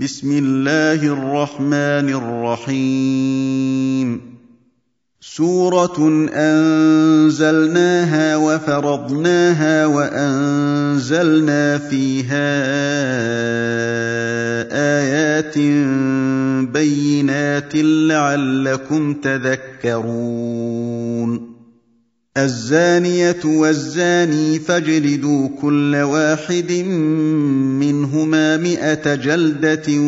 بسم الله الرحمن الرحيم. سورة أنزلناها وفرضناها وأنزلنا فيها آيات بينات لعلكم تذكرون. الزانية والزاني فاجلدوا كل واحد منهما مائه جلدة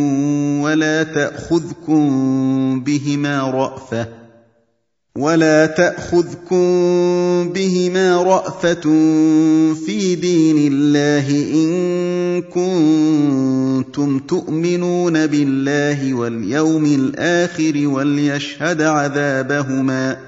ولا تأخذكم بهما رأفة ولا تأخذكم بهما رأفة في دين الله إن كنتم تؤمنون بالله واليوم الآخر وليشهد عذابهما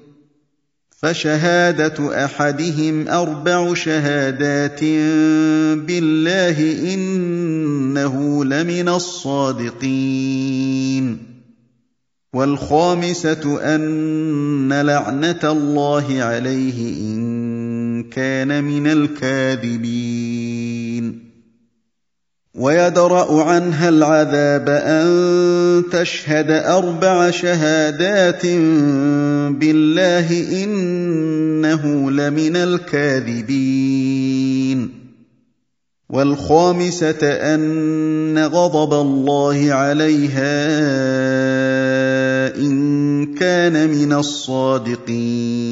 فشهادة أحدهم أربع شهادات بالله إنه لمن الصادقين. والخامسة أن لعنة الله عليه إن كان من الكاذبين. ويدرأ عنها العذاب أن تشهد أربع شهادات بالله إنه لمن الكاذبين. والخامسة أن غضب الله عليها إن كان من الصادقين.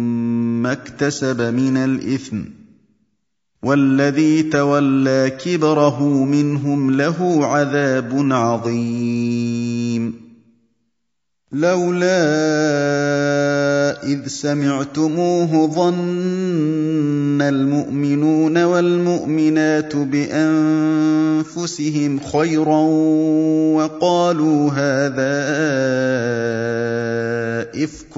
ما اكتسب من الإثم والذي تولى كبره منهم له عذاب عظيم. لولا إذ سمعتموه ظن المؤمنون والمؤمنات بأنفسهم خيرا وقالوا هذا إفك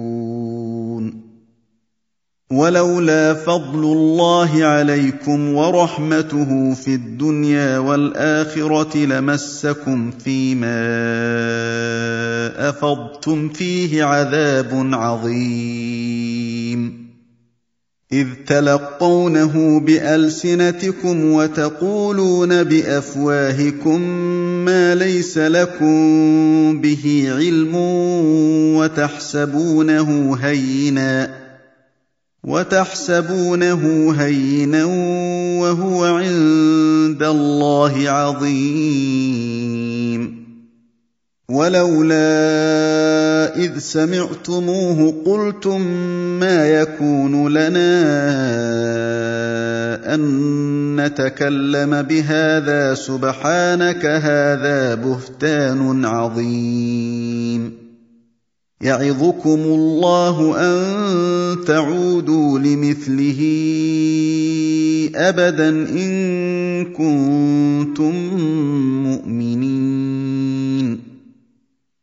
ولولا فضل الله عليكم ورحمته في الدنيا والآخرة لمسكم فيما أفضتم فيه عذاب عظيم. إذ تلقونه بألسنتكم وتقولون بأفواهكم ما ليس لكم به علم وتحسبونه هينا. وتحسبونه هينا وهو عند الله عظيم. ولولا إذ سمعتموه قلتم ما يكون لنا أن نتكلم بهذا سبحانك هذا بهتان عظيم. يعظكم الله أن تعودوا لمثله أبدا إن كنتم مؤمنين.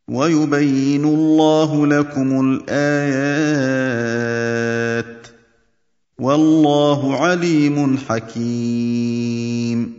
ويبين الله لكم الآيات. والله عليم حكيم.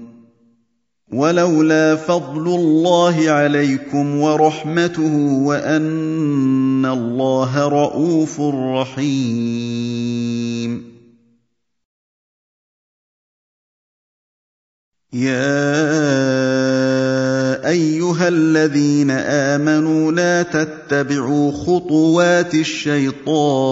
ولولا فضل الله عليكم ورحمته وأن الله رءوف رحيم. يا أيها الذين آمنوا لا تتبعوا خطوات الشيطان.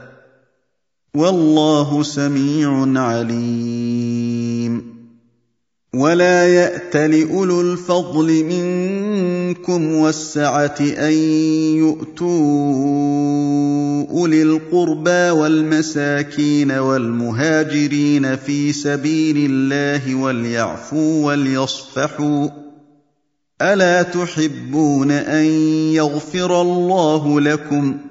والله سميع عليم. ولا يأت لأولو الفضل منكم والسعة أن يؤتوا أولي القربى والمساكين والمهاجرين في سبيل الله وليعفوا وليصفحوا. ألا تحبون أن يغفر الله لكم ۖ؟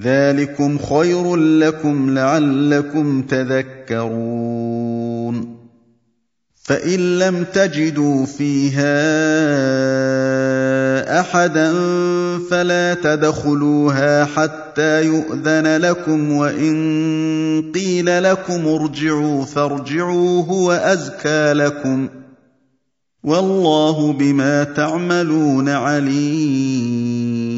ذلكم خير لكم لعلكم تذكرون فان لم تجدوا فيها احدا فلا تدخلوها حتى يؤذن لكم وان قيل لكم ارجعوا فارجعوا هو ازكى لكم والله بما تعملون عليم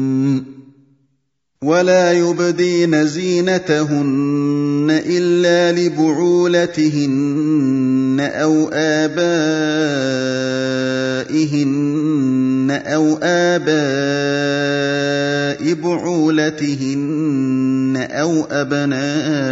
ولا يبدين زينتهن الا لبعولتهن أو ابائهن أو اباء بعولتهن أو ابنائهن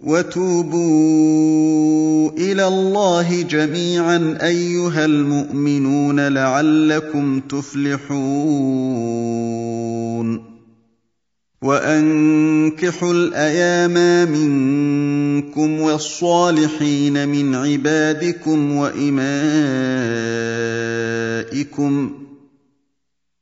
وتوبوا إلى الله جميعا أيها المؤمنون لعلكم تفلحون. وأنكحوا الأيام منكم والصالحين من عبادكم وإمائكم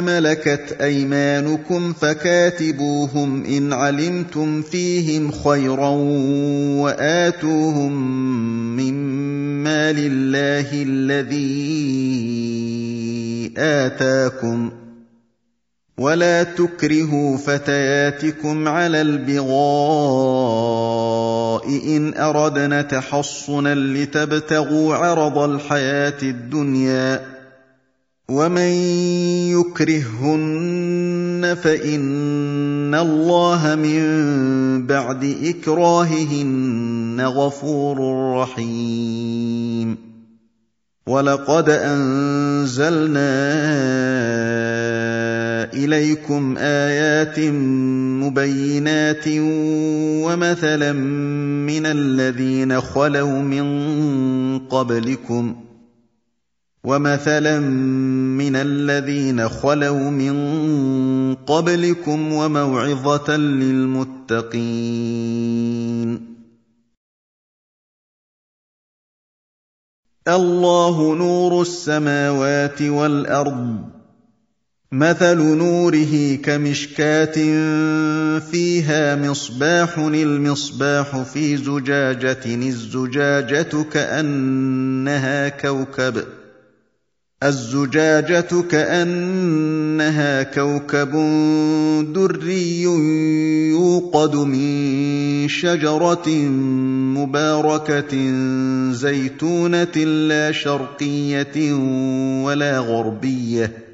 ملكت أيمانكم فكاتبوهم إن علمتم فيهم خيرا وآتوهم مما لله الذي آتاكم ولا تكرهوا فتياتكم على البغاء إن أردنا تحصنا لتبتغوا عرض الحياة الدنيا ومن يكرههن فان الله من بعد اكراههن غفور رحيم ولقد انزلنا اليكم ايات مبينات ومثلا من الذين خلوا من قبلكم ومثلا من الذين خلوا من قبلكم وموعظه للمتقين الله نور السماوات والارض مثل نوره كمشكاه فيها مصباح المصباح في زجاجه الزجاجه كانها كوكب الزجاجة كأنها كوكب دري يوقد من شجرة مباركة زيتونة لا شرقية ولا غربية.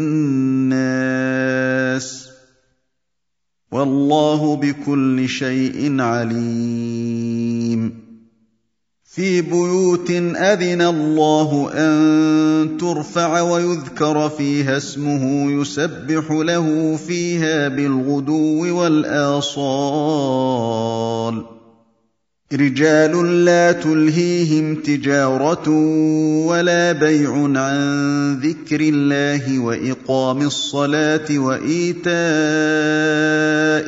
والله بكل شيء عليم. في بيوت أذن الله أن ترفع ويذكر فيها اسمه يسبح له فيها بالغدو والآصال. رجال لا تلهيهم تجارة ولا بيع عن ذكر الله وإقام الصلاة وإيتاء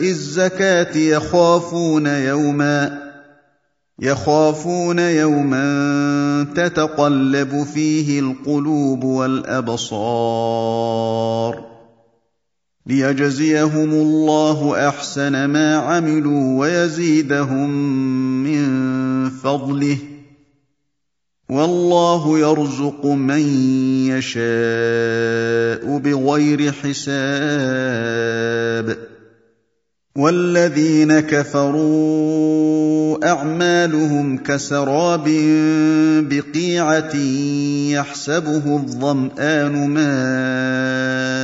الزكاة يخافون يوما يخافون يوما تتقلب فيه القلوب والأبصار ليجزيهم الله احسن ما عملوا ويزيدهم من فضله والله يرزق من يشاء بغير حساب والذين كفروا اعمالهم كسراب بقيعه يحسبه الظمان ماء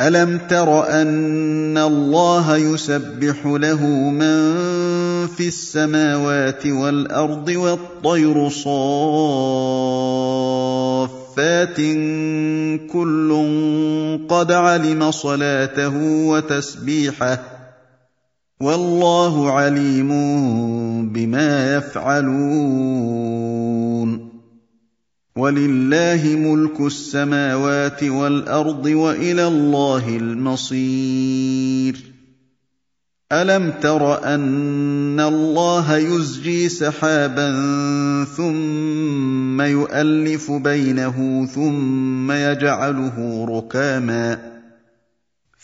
ألم تر أن الله يسبح له من في السماوات والأرض والطير صافات كل قد علم صلاته وتسبيحه والله عليم بما يفعلون ولله ملك السماوات والأرض وإلى الله المصير. ألم تر أن الله يزجي سحابا ثم يؤلف بينه ثم يجعله ركاما؟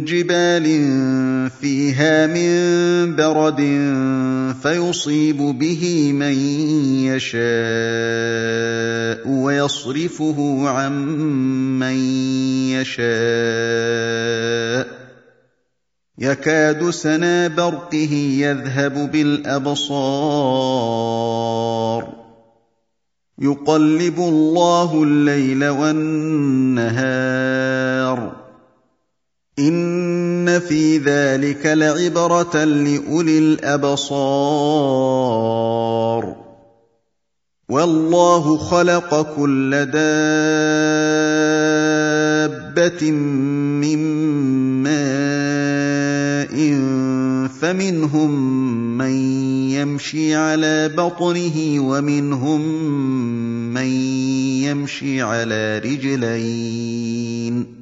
جبال فيها من برد فيصيب به من يشاء ويصرفه عن من يشاء. يكاد سنا برقه يذهب بالأبصار. يقلب الله الليل والنهار. ان في ذلك لعبره لاولي الابصار والله خلق كل دابه من ماء فمنهم من يمشي على بطنه ومنهم من يمشي على رجلين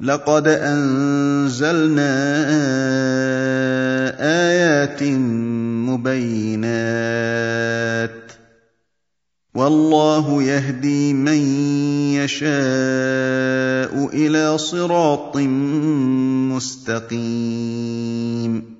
لقد أنزلنا آيات مبينات والله يهدي من يشاء إلى صراط مستقيم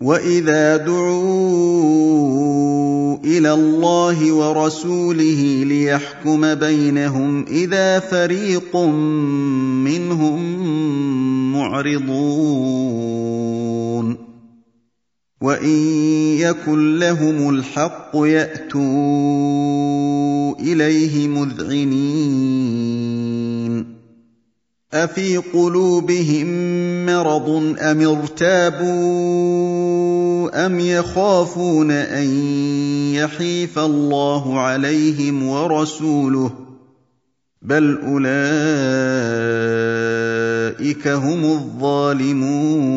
واذا دعوا إلى الله ورسوله ليحكم بينهم اذا فريق منهم معرضون وان يكن لهم الحق ياتوا اليه مذعنين افي قلوبهم مرض ام ارتابوا ام يخافون ان يحيف الله عليهم ورسوله بل اولئك هم الظالمون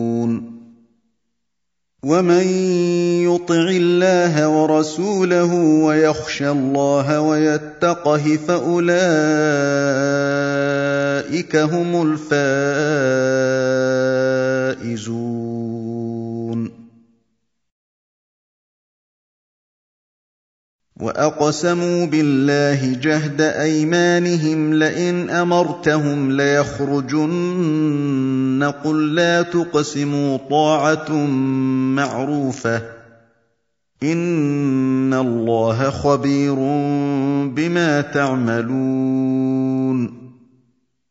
ومن يطع الله ورسوله ويخشى الله ويتقه فاولئك هم الفائزون واقسموا بالله جهد ايمانهم لئن امرتهم ليخرجن قل لا تقسموا طاعه معروفه ان الله خبير بما تعملون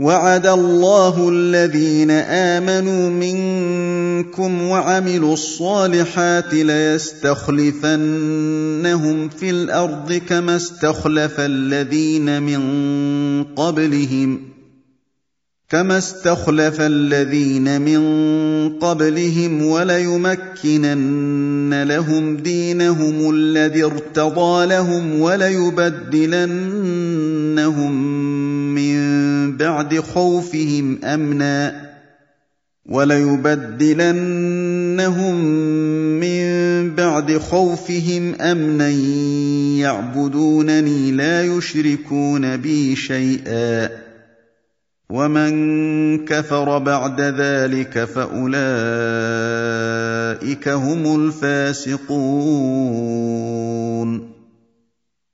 وعد الله الذين آمنوا منكم وعملوا الصالحات ليستخلفنهم في الأرض كما استخلف الذين من قبلهم كما استخلف الذين من قبلهم وليمكنن لهم دينهم الذي ارتضى لهم وليبدلنهم بعد خوفهم أمنا وليبدلنهم من بعد خوفهم أمنا يعبدونني لا يشركون بي شيئا ومن كفر بعد ذلك فأولئك هم الفاسقون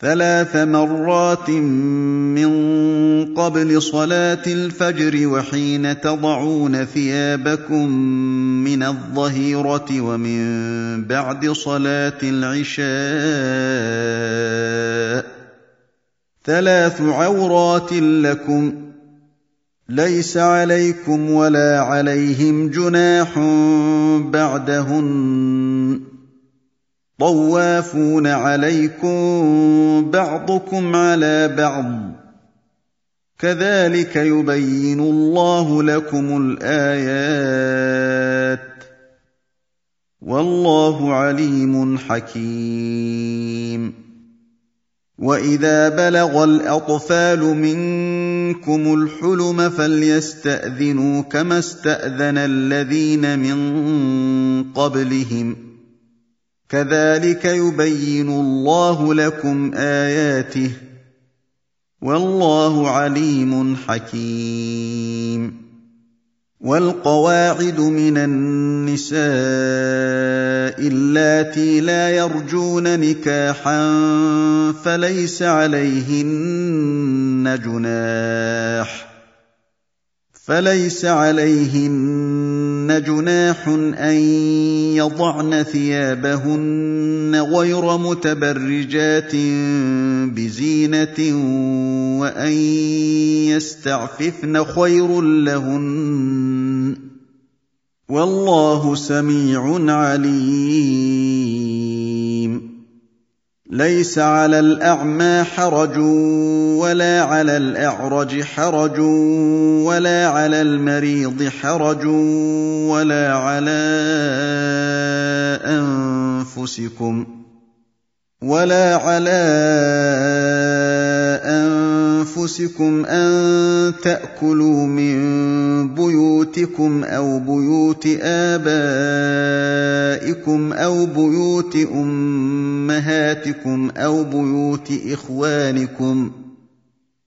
ثلاث مرات من قبل صلاة الفجر وحين تضعون ثيابكم من الظهيرة ومن بعد صلاة العشاء. ثلاث عورات لكم. ليس عليكم ولا عليهم جناح بعدهن طوافون عليكم بعضكم على بعض كذلك يبين الله لكم الايات والله عليم حكيم. واذا بلغ الاطفال منكم الحلم فليستاذنوا كما استاذن الذين من قبلهم كذلك يبين الله لكم آياته والله عليم حكيم. والقواعد من النساء اللاتي لا يرجون نكاحا فليس عليهن جناح فليس عليهن جناح أن يضعن ثيابهن غير متبرجات بزينة وأن يستعففن خير لهن والله سميع عليم ليس على الأعمى حرج ولا على الأعرج حرج ولا على المريض حرج ولا على أنفسكم ولا على أنفسكم أن تأكلوا من بيوتكم أو بيوت آبائكم أو بيوت أمهاتكم أو بيوت إخوانكم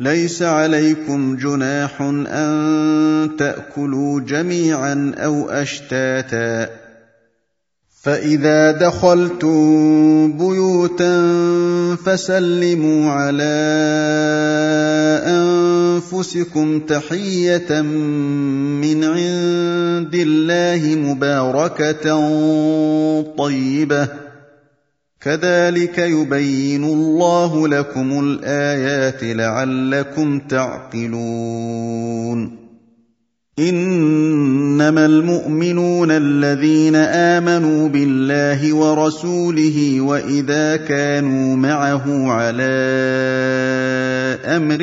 ليس عليكم جناح أن تأكلوا جميعا أو أشتاتا. فإذا دخلتم بيوتا فسلموا على أنفسكم تحية من عند الله مباركة طيبة. كذلك يبين الله لكم الآيات لعلكم تعقلون. إنما المؤمنون الذين آمنوا بالله ورسوله وإذا كانوا معه على أمر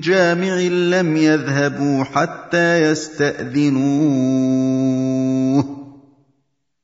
جامع لم يذهبوا حتى يستأذنوه.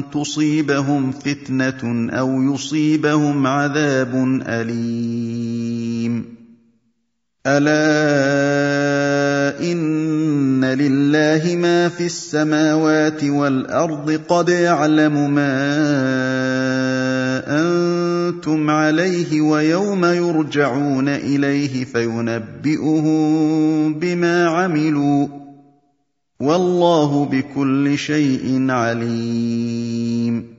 تصيبهم فتنة أو يصيبهم عذاب أليم. ألا إن لله ما في السماوات والأرض قد يعلم ما أنتم عليه ويوم يرجعون إليه فينبئهم بما عملوا. والله بكل شيء عليم.